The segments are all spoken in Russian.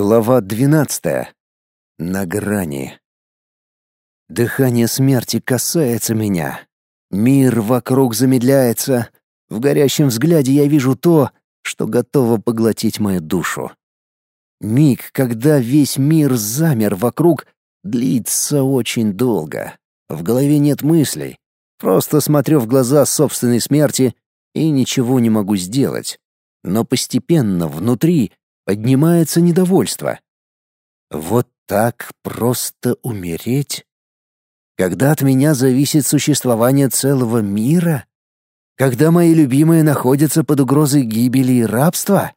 Глава двенадцатая. На грани. Дыхание смерти касается меня. Мир вокруг замедляется. В горящем взгляде я вижу то, что готово поглотить мою душу. Миг, когда весь мир замер вокруг, длится очень долго. В голове нет мыслей. Просто смотрю в глаза собственной смерти и ничего не могу сделать. Но постепенно внутри поднимается недовольство. Вот так просто умереть? Когда от меня зависит существование целого мира? Когда мои любимые находятся под угрозой гибели и рабства?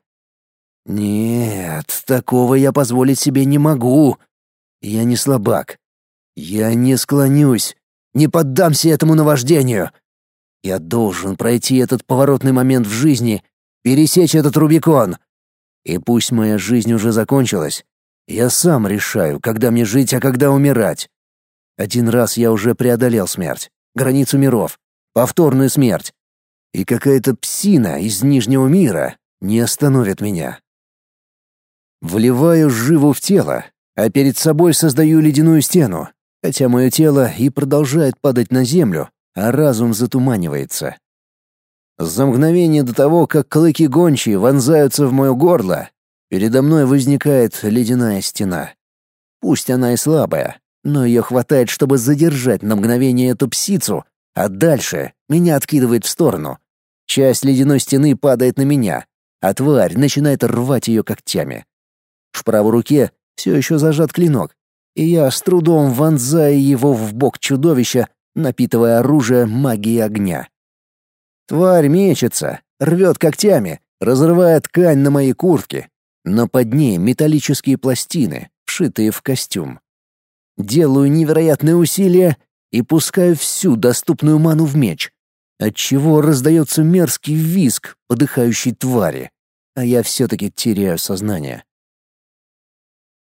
Нет, такого я позволить себе не могу. Я не слабак. Я не склонюсь, не поддамся этому наваждению. Я должен пройти этот поворотный момент в жизни, пересечь этот Рубикон — и пусть моя жизнь уже закончилась, я сам решаю, когда мне жить, а когда умирать. Один раз я уже преодолел смерть, границу миров, повторную смерть. И какая-то псина из Нижнего мира не остановит меня. Вливаю живу в тело, а перед собой создаю ледяную стену, хотя мое тело и продолжает падать на землю, а разум затуманивается. За мгновение до того, как клыки гончие вонзаются в мое горло, передо мной возникает ледяная стена. Пусть она и слабая, но ее хватает, чтобы задержать на мгновение эту псицу, а дальше меня откидывает в сторону. Часть ледяной стены падает на меня, а тварь начинает рвать ее когтями. В правой руке все еще зажат клинок, и я с трудом вонзаю его в бок чудовища, напитывая оружие магией огня. Тварь мечется, рвет когтями, разрывая ткань на моей куртке, но под ней металлические пластины, вшитые в костюм. Делаю невероятные усилия и пускаю всю доступную ману в меч, отчего раздается мерзкий визг подыхающей твари, а я все-таки теряю сознание.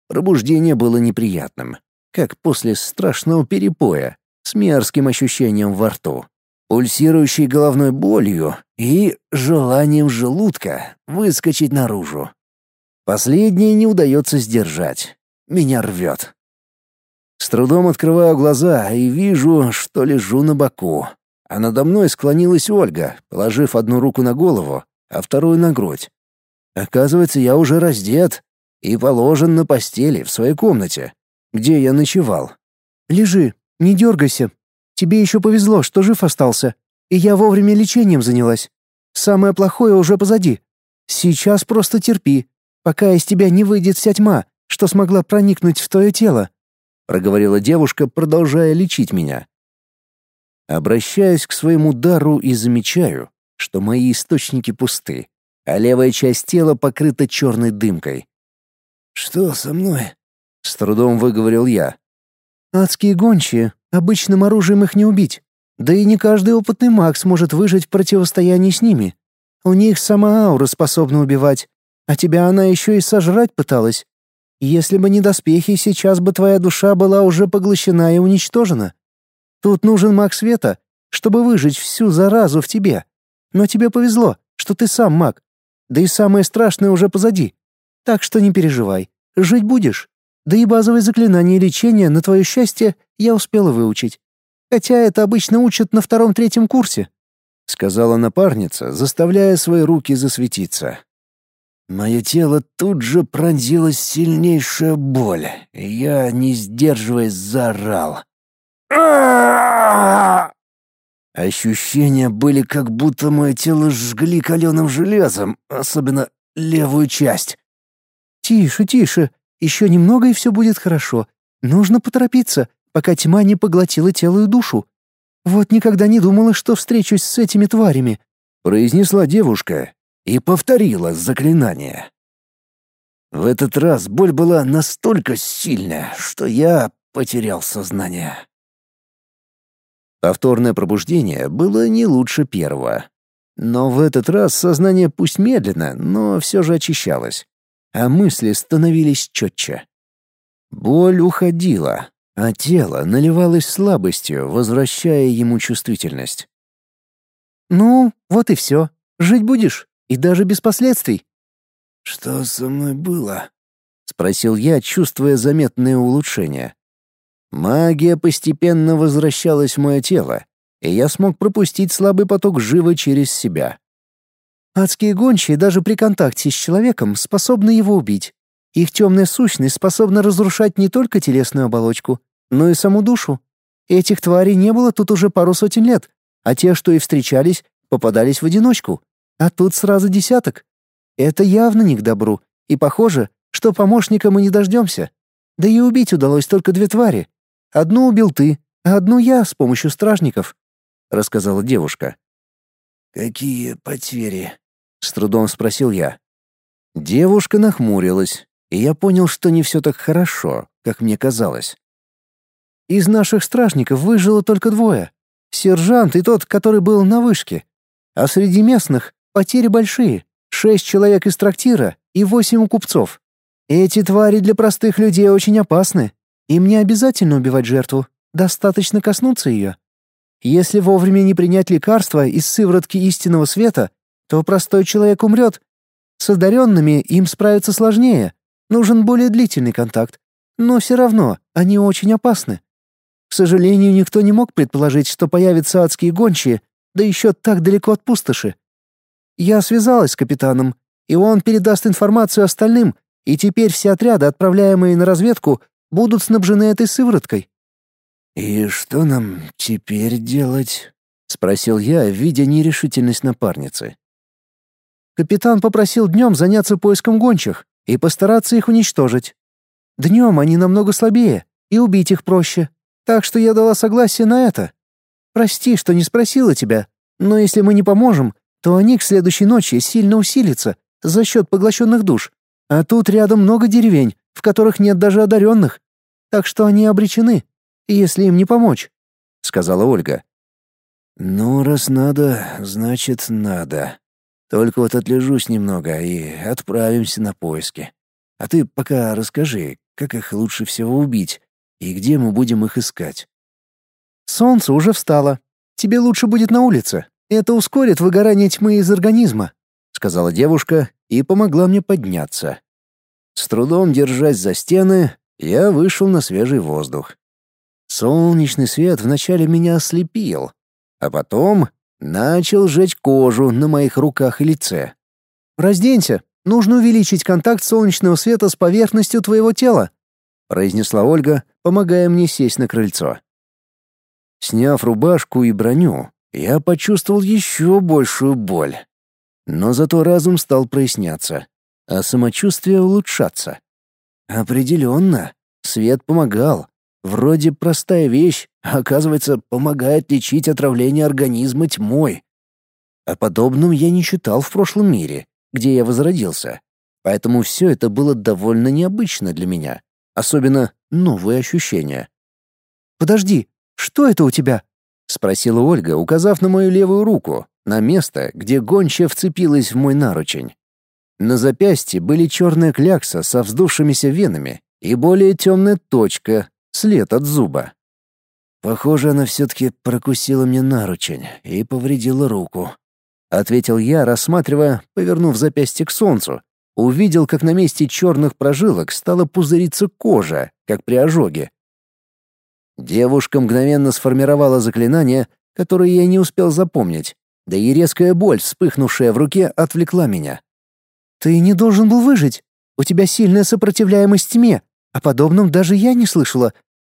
Пробуждение было неприятным, как после страшного перепоя, с мерзким ощущением во рту пульсирующей головной болью и желанием желудка выскочить наружу. Последнее не удается сдержать. Меня рвет. С трудом открываю глаза и вижу, что лежу на боку. А надо мной склонилась Ольга, положив одну руку на голову, а вторую на грудь. Оказывается, я уже раздет и положен на постели в своей комнате, где я ночевал. «Лежи, не дергайся», Тебе еще повезло, что жив остался, и я вовремя лечением занялась. Самое плохое уже позади. Сейчас просто терпи, пока из тебя не выйдет вся тьма, что смогла проникнуть в твое тело», — проговорила девушка, продолжая лечить меня. Обращаюсь к своему дару и замечаю, что мои источники пусты, а левая часть тела покрыта черной дымкой. «Что со мной?» — с трудом выговорил я. «Адские гончие, Обычным оружием их не убить. Да и не каждый опытный маг сможет выжить в противостоянии с ними. У них сама аура способна убивать, а тебя она еще и сожрать пыталась. Если бы не доспехи, сейчас бы твоя душа была уже поглощена и уничтожена. Тут нужен маг света, чтобы выжить всю заразу в тебе. Но тебе повезло, что ты сам маг. Да и самое страшное уже позади. Так что не переживай, жить будешь. Да и базовые заклинания лечения, на твое счастье, я успела выучить. Хотя это обычно учат на втором-третьем курсе», — сказала напарница, заставляя свои руки засветиться. Мое тело тут же пронзилась сильнейшая боль, я, не сдерживаясь, заорал. Ощущения были, как будто мое тело жгли каленым железом, особенно левую часть. «Тише, тише, еще немного, и все будет хорошо. Нужно поторопиться, пока тьма не поглотила тело и душу. Вот никогда не думала, что встречусь с этими тварями», — произнесла девушка и повторила заклинание. В этот раз боль была настолько сильная, что я потерял сознание. Повторное пробуждение было не лучше первого. Но в этот раз сознание пусть медленно, но все же очищалось а мысли становились четче. Боль уходила, а тело наливалось слабостью, возвращая ему чувствительность. «Ну, вот и все. Жить будешь, и даже без последствий». «Что со мной было?» — спросил я, чувствуя заметное улучшение. Магия постепенно возвращалась в мое тело, и я смог пропустить слабый поток живы через себя. Адские гончие даже при контакте с человеком способны его убить. Их темная сущность способна разрушать не только телесную оболочку, но и саму душу. Этих тварей не было тут уже пару сотен лет, а те, что и встречались, попадались в одиночку. А тут сразу десяток. Это явно не к добру, и похоже, что помощника мы не дождемся. Да и убить удалось только две твари. Одну убил ты, а одну я с помощью стражников», — рассказала девушка. «Какие потери?» — с трудом спросил я. Девушка нахмурилась, и я понял, что не все так хорошо, как мне казалось. «Из наших стражников выжило только двое. Сержант и тот, который был на вышке. А среди местных потери большие. Шесть человек из трактира и восемь у купцов. Эти твари для простых людей очень опасны. Им не обязательно убивать жертву, достаточно коснуться ее. Если вовремя не принять лекарства из сыворотки истинного света, то простой человек умрет. С одаренными им справиться сложнее, нужен более длительный контакт. Но все равно они очень опасны. К сожалению, никто не мог предположить, что появятся адские гончие, да еще так далеко от пустоши. Я связалась с капитаном, и он передаст информацию остальным, и теперь все отряды, отправляемые на разведку, будут снабжены этой сывороткой». «И что нам теперь делать?» — спросил я, видя нерешительность напарницы. Капитан попросил днем заняться поиском гончих и постараться их уничтожить. Днем они намного слабее, и убить их проще, так что я дала согласие на это. Прости, что не спросила тебя, но если мы не поможем, то они к следующей ночи сильно усилятся за счет поглощенных душ. А тут рядом много деревень, в которых нет даже одаренных. Так что они обречены, если им не помочь», — сказала Ольга. «Ну, раз надо, значит, надо. Только вот отлежусь немного и отправимся на поиски. А ты пока расскажи, как их лучше всего убить и где мы будем их искать». «Солнце уже встало. Тебе лучше будет на улице. Это ускорит выгорание тьмы из организма», — сказала девушка и помогла мне подняться. С трудом держась за стены, я вышел на свежий воздух. Солнечный свет вначале меня ослепил, а потом начал жечь кожу на моих руках и лице. «Разденься, нужно увеличить контакт солнечного света с поверхностью твоего тела», произнесла Ольга, помогая мне сесть на крыльцо. Сняв рубашку и броню, я почувствовал еще большую боль. Но зато разум стал проясняться, а самочувствие улучшаться. Определенно, свет помогал. Вроде простая вещь, а оказывается, помогает лечить отравление организма тьмой. О подобном я не читал в прошлом мире, где я возродился. Поэтому все это было довольно необычно для меня. Особенно новые ощущения. «Подожди, что это у тебя?» — спросила Ольга, указав на мою левую руку, на место, где гончая вцепилась в мой наручень. На запястье были черная клякса со вздувшимися венами и более темная точка, след от зуба. «Похоже, она все-таки прокусила мне наручень и повредила руку», — ответил я, рассматривая, повернув запястье к солнцу. Увидел, как на месте черных прожилок стала пузыриться кожа, как при ожоге. Девушка мгновенно сформировала заклинание, которое я не успел запомнить, да и резкая боль, вспыхнувшая в руке, отвлекла меня. «Ты не должен был выжить. У тебя сильная сопротивляемость тьме. О подобном даже я не слышала.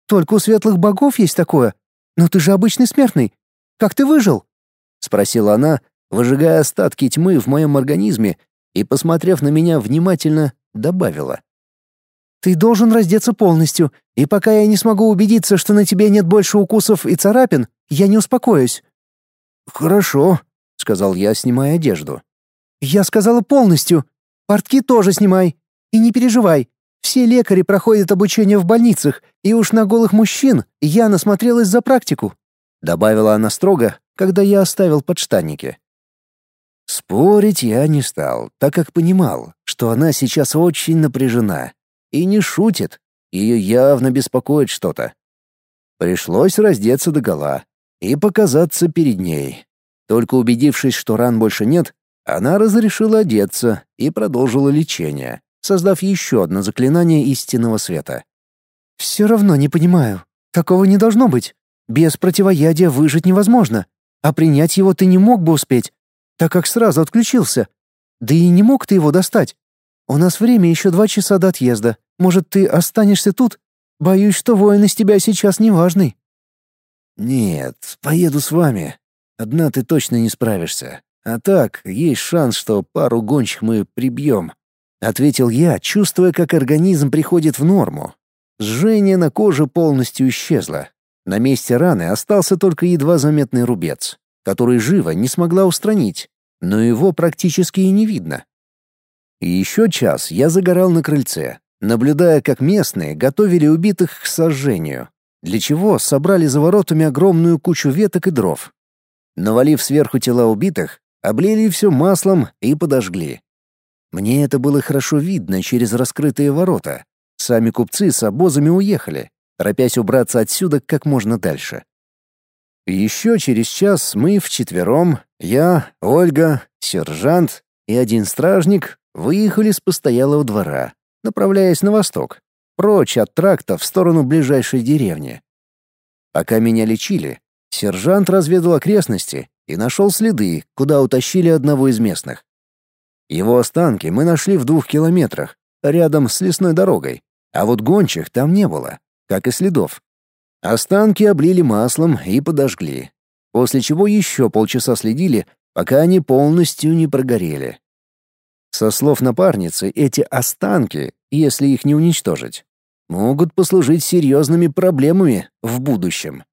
Только у светлых богов есть такое. Но ты же обычный смертный. Как ты выжил?» — спросила она, выжигая остатки тьмы в моем организме и, посмотрев на меня внимательно, добавила. Ты должен раздеться полностью, и пока я не смогу убедиться, что на тебе нет больше укусов и царапин, я не успокоюсь». «Хорошо», — сказал я, снимая одежду. «Я сказала полностью. Портки тоже снимай. И не переживай. Все лекари проходят обучение в больницах, и уж на голых мужчин я насмотрелась за практику», — добавила она строго, когда я оставил подштанники. Спорить я не стал, так как понимал, что она сейчас очень напряжена и не шутит. Ее явно беспокоит что-то. Пришлось раздеться догола и показаться перед ней. Только убедившись, что ран больше нет, она разрешила одеться и продолжила лечение, создав еще одно заклинание истинного света. «Все равно не понимаю. Такого не должно быть. Без противоядия выжить невозможно, а принять его ты не мог бы успеть, так как сразу отключился. Да и не мог ты его достать. У нас время еще два часа до отъезда. Может, ты останешься тут? Боюсь, что воин из тебя сейчас неважный». «Нет, поеду с вами. Одна ты точно не справишься. А так, есть шанс, что пару гончих мы прибьем», — ответил я, чувствуя, как организм приходит в норму. Жжение на коже полностью исчезло. На месте раны остался только едва заметный рубец, который живо не смогла устранить, но его практически и не видно. И еще час я загорал на крыльце, наблюдая, как местные готовили убитых к сожжению, для чего собрали за воротами огромную кучу веток и дров. Навалив сверху тела убитых, облили все маслом и подожгли. Мне это было хорошо видно через раскрытые ворота. Сами купцы с обозами уехали, торопясь убраться отсюда как можно дальше. Еще через час мы вчетвером, я, Ольга, сержант и один стражник, выехали с постоялого двора, направляясь на восток, прочь от тракта в сторону ближайшей деревни. Пока меня лечили, сержант разведал окрестности и нашел следы, куда утащили одного из местных. Его останки мы нашли в двух километрах, рядом с лесной дорогой, а вот гончих там не было, как и следов. Останки облили маслом и подожгли, после чего еще полчаса следили, пока они полностью не прогорели. Со слов напарницы, эти останки, если их не уничтожить, могут послужить серьезными проблемами в будущем.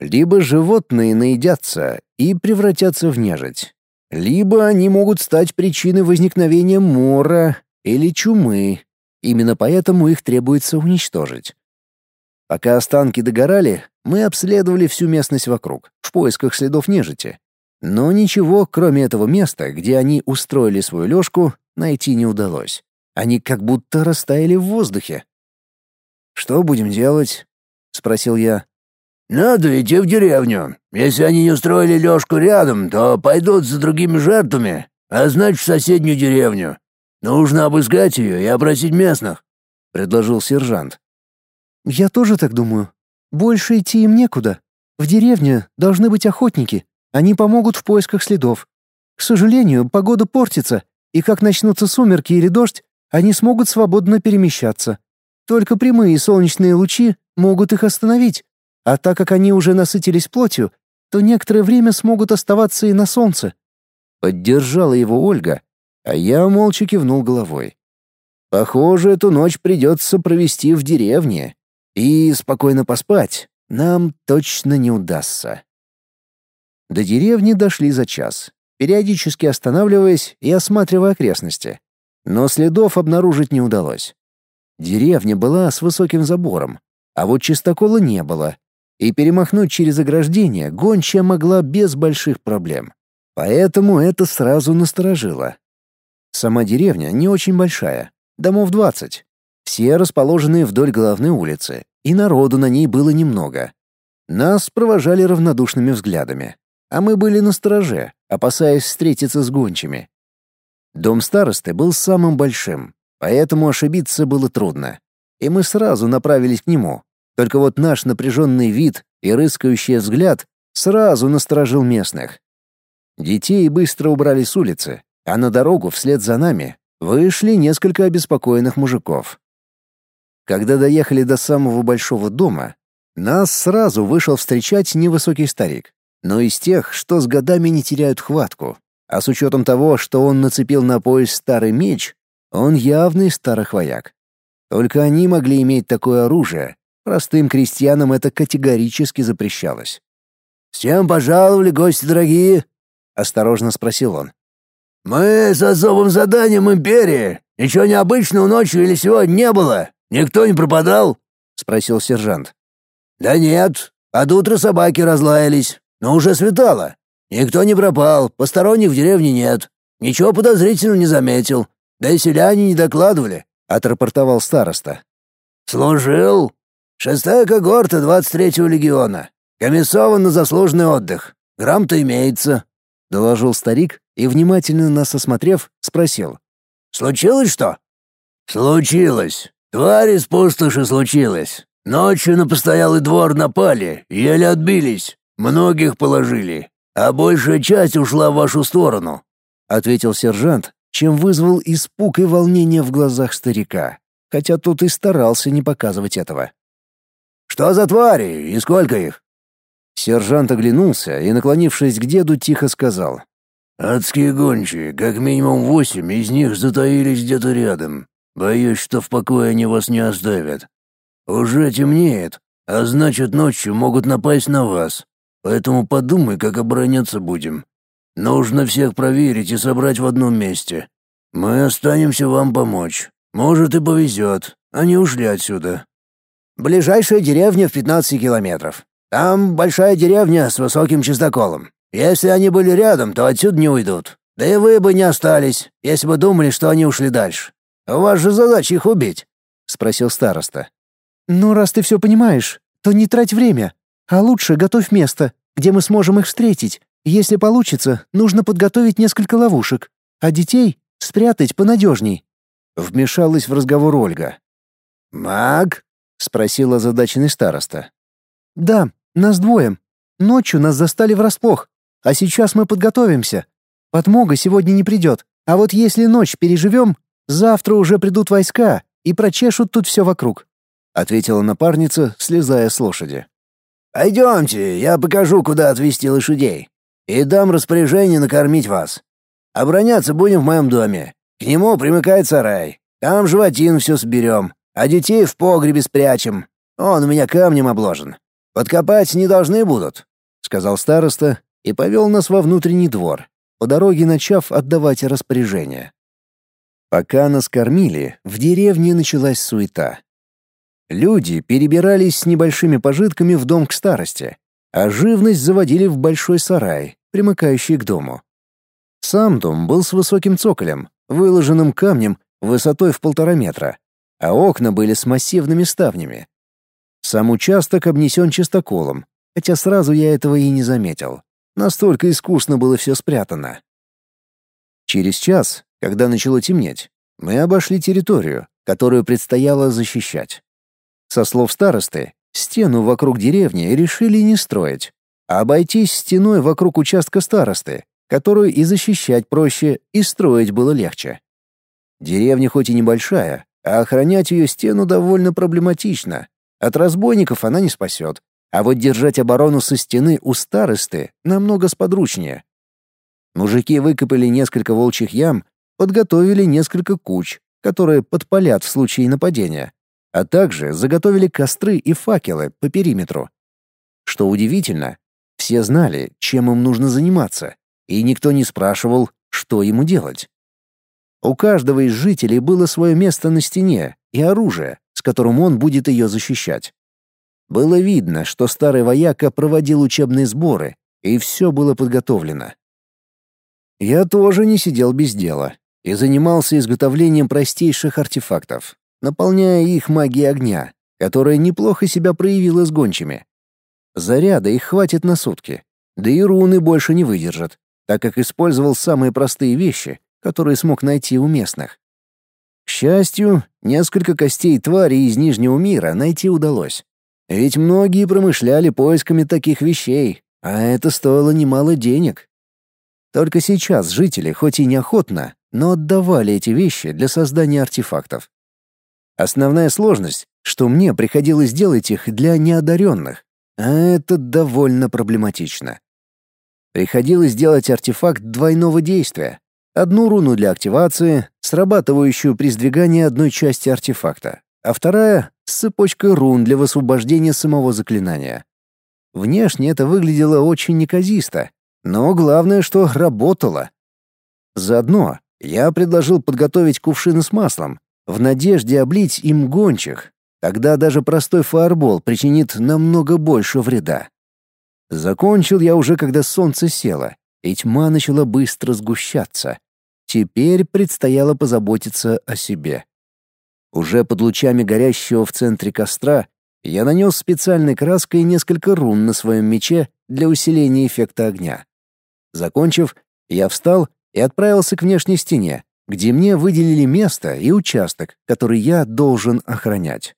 Либо животные наедятся и превратятся в нежить, либо они могут стать причиной возникновения мора или чумы. Именно поэтому их требуется уничтожить. Пока останки догорали, мы обследовали всю местность вокруг, в поисках следов нежити. Но ничего, кроме этого места, где они устроили свою лёжку, найти не удалось. Они как будто растаяли в воздухе. «Что будем делать?» — спросил я. «Надо идти в деревню. Если они не устроили лёжку рядом, то пойдут за другими жертвами, а значит, в соседнюю деревню. Нужно обыскать её и опросить местных», — предложил сержант. «Я тоже так думаю. Больше идти им некуда. В деревне должны быть охотники. Они помогут в поисках следов. К сожалению, погода портится, и как начнутся сумерки или дождь, они смогут свободно перемещаться. Только прямые солнечные лучи могут их остановить, а так как они уже насытились плотью, то некоторое время смогут оставаться и на солнце». Поддержала его Ольга, а я молча кивнул головой. «Похоже, эту ночь придется провести в деревне, и спокойно поспать нам точно не удастся. До деревни дошли за час, периодически останавливаясь и осматривая окрестности. Но следов обнаружить не удалось. Деревня была с высоким забором, а вот чистокола не было, и перемахнуть через ограждение гончая могла без больших проблем. Поэтому это сразу насторожило. Сама деревня не очень большая, домов двадцать, все расположены вдоль главной улицы, и народу на ней было немного. Нас провожали равнодушными взглядами, а мы были на стороже, опасаясь встретиться с гончими. Дом старосты был самым большим, поэтому ошибиться было трудно, и мы сразу направились к нему. Только вот наш напряженный вид и рыскающий взгляд сразу насторожил местных. Детей быстро убрали с улицы, а на дорогу вслед за нами вышли несколько обеспокоенных мужиков. Когда доехали до самого большого дома, нас сразу вышел встречать невысокий старик, но из тех, что с годами не теряют хватку. А с учетом того, что он нацепил на пояс старый меч, он явный старых вояк. Только они могли иметь такое оружие. Простым крестьянам это категорически запрещалось. «С чем пожаловали, гости дорогие?» — осторожно спросил он. «Мы с особым заданием империи. Ничего необычного ночью или сегодня не было. Никто не пропадал?» — спросил сержант. «Да нет, от утра собаки разлаялись, но уже светало. Никто не пропал, посторонних в деревне нет. Ничего подозрительного не заметил, да и селяне не докладывали», — отрапортовал староста. «Служил. Шестая когорта двадцать третьего легиона. Комиссован на заслуженный отдых. Грамм-то имеется», — доложил старик и, внимательно нас осмотрев, спросил. «Случилось что?» «Случилось. Тварь из пустоши случилось. Ночью на постоялый двор напали, еле отбились. Многих положили, а большая часть ушла в вашу сторону», — ответил сержант, чем вызвал испуг и волнение в глазах старика, хотя тот и старался не показывать этого. «Что за твари и сколько их?» Сержант оглянулся и, наклонившись к деду, тихо сказал. «Адские гончие, как минимум восемь, из них затаились где-то рядом. Боюсь, что в покое они вас не оставят. Уже темнеет, а значит, ночью могут напасть на вас. Поэтому подумай, как обороняться будем. Нужно всех проверить и собрать в одном месте. Мы останемся вам помочь. Может, и повезет. Они ушли отсюда». «Ближайшая деревня в 15 километров. Там большая деревня с высоким чистоколом. Если они были рядом, то отсюда не уйдут. Да и вы бы не остались, если бы думали, что они ушли дальше. У вас же задача их убить», — спросил староста. «Ну, раз ты все понимаешь, то не трать время, а лучше готовь место, где мы сможем их встретить. Если получится, нужно подготовить несколько ловушек, а детей спрятать понадежней». Вмешалась в разговор Ольга. «Маг?» — спросила задаченный староста. «Да, нас двое. Ночью нас застали врасплох, а сейчас мы подготовимся. Подмога сегодня не придет, а вот если ночь переживем, завтра уже придут войска и прочешут тут все вокруг», — ответила напарница, слезая с лошади. «Пойдемте, я покажу, куда отвезти лошадей, и дам распоряжение накормить вас. Обороняться будем в моем доме. К нему примыкает сарай. Там животин все соберем, а детей в погребе спрячем. Он у меня камнем обложен. Подкопать не должны будут, сказал староста и повел нас во внутренний двор, по дороге начав отдавать распоряжения. Пока нас кормили, в деревне началась суета. Люди перебирались с небольшими пожитками в дом к старости, а живность заводили в большой сарай, примыкающий к дому. Сам дом был с высоким цоколем, выложенным камнем высотой в полтора метра, а окна были с массивными ставнями. Сам участок обнесен чистоколом, хотя сразу я этого и не заметил. Настолько искусно было все спрятано. Через час, когда начало темнеть, мы обошли территорию, которую предстояло защищать. Со слов старосты, стену вокруг деревни решили не строить, а обойтись стеной вокруг участка старосты, которую и защищать проще, и строить было легче. Деревня хоть и небольшая, а охранять ее стену довольно проблематично, от разбойников она не спасет, а вот держать оборону со стены у старосты намного сподручнее. Мужики выкопали несколько волчьих ям, подготовили несколько куч, которые подпалят в случае нападения, а также заготовили костры и факелы по периметру. Что удивительно, все знали, чем им нужно заниматься, и никто не спрашивал, что ему делать. У каждого из жителей было свое место на стене и оружие, с которым он будет ее защищать. Было видно, что старый вояка проводил учебные сборы, и все было подготовлено. Я тоже не сидел без дела и занимался изготовлением простейших артефактов, наполняя их магией огня, которая неплохо себя проявила с гончими. Заряда их хватит на сутки, да и руны больше не выдержат, так как использовал самые простые вещи, которые смог найти у местных. К счастью, несколько костей тварей из Нижнего мира найти удалось. Ведь многие промышляли поисками таких вещей, а это стоило немало денег. Только сейчас жители, хоть и неохотно, но отдавали эти вещи для создания артефактов. Основная сложность, что мне приходилось делать их для неодаренных, а это довольно проблематично. Приходилось делать артефакт двойного действия, Одну руну для активации, срабатывающую при сдвигании одной части артефакта, а вторая — с цепочкой рун для высвобождения самого заклинания. Внешне это выглядело очень неказисто, но главное, что работало. Заодно я предложил подготовить кувшины с маслом, в надежде облить им гончих. Тогда даже простой фаербол причинит намного больше вреда. Закончил я уже, когда солнце село, и тьма начала быстро сгущаться. Теперь предстояло позаботиться о себе. Уже под лучами горящего в центре костра я нанес специальной краской несколько рун на своем мече для усиления эффекта огня. Закончив, я встал и отправился к внешней стене, где мне выделили место и участок, который я должен охранять.